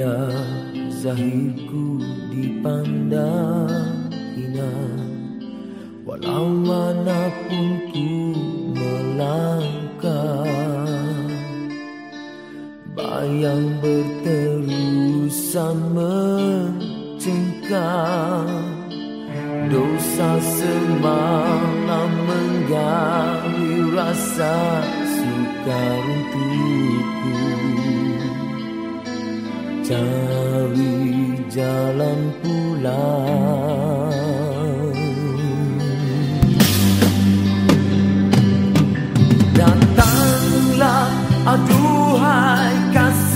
Zahirku dipandang hina Walau mana pun ku melangkah Bayang berterusan mencengkam Dosa semalam menggali rasa sukar untukku cari jalan pulang. Datanglah aduhai kasih